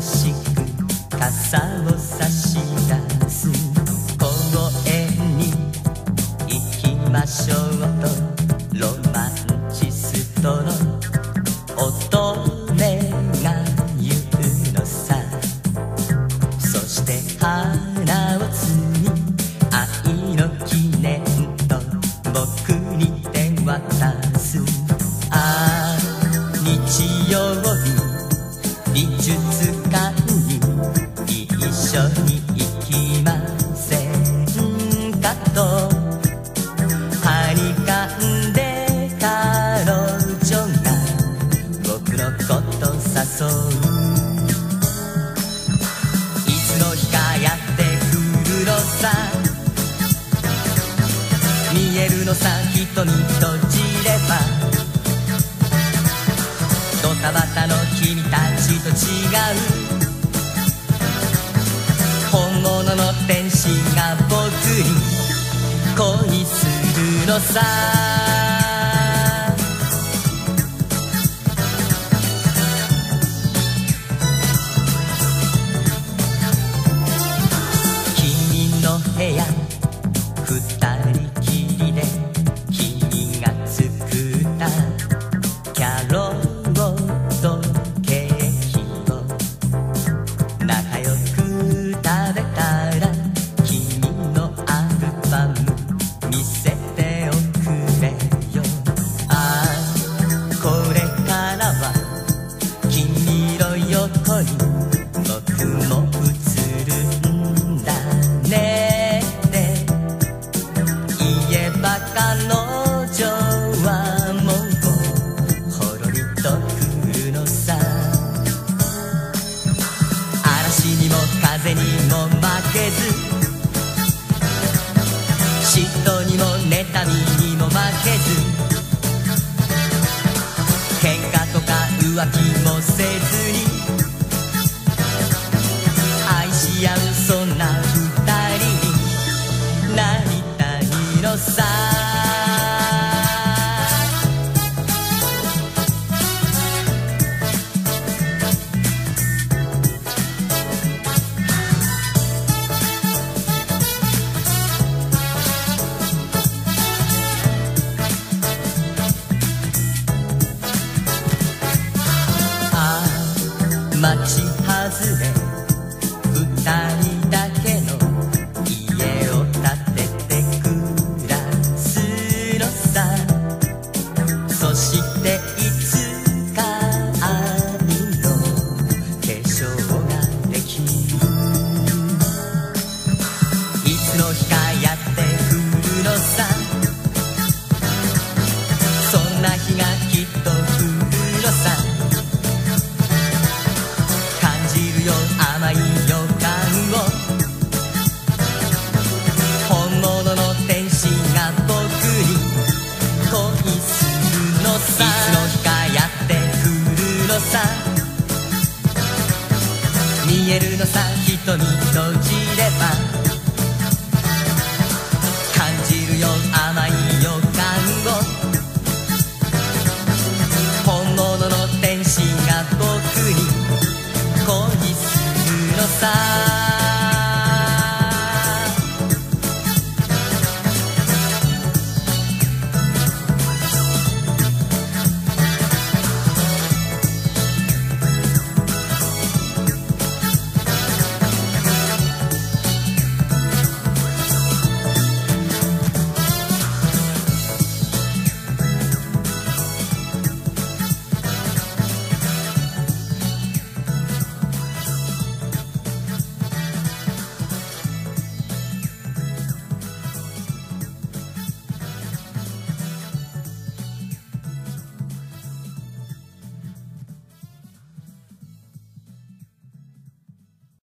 しく傘を差し出す。公園に行きましょうと。ロマンチストの乙女が言うのさ。そして花を摘み愛の記念と。僕に手渡す。ああ日曜日。美術館に一緒に行きませんかとはにかんで彼女が僕のこと誘ういつの日かやってくるのさ見えるのさ瞳閉じれば。ドタバタの君たち。う。本物の天使が僕に恋するのさ。彼女はもうほろりと来るのさ。嵐にも風にも負けず。嫉妬にも妬みにも負けず。喧嘩とか浮気もせず。あさ瞳閉じれば感じるよ甘い予感を本物の天使が僕に恋するのさ。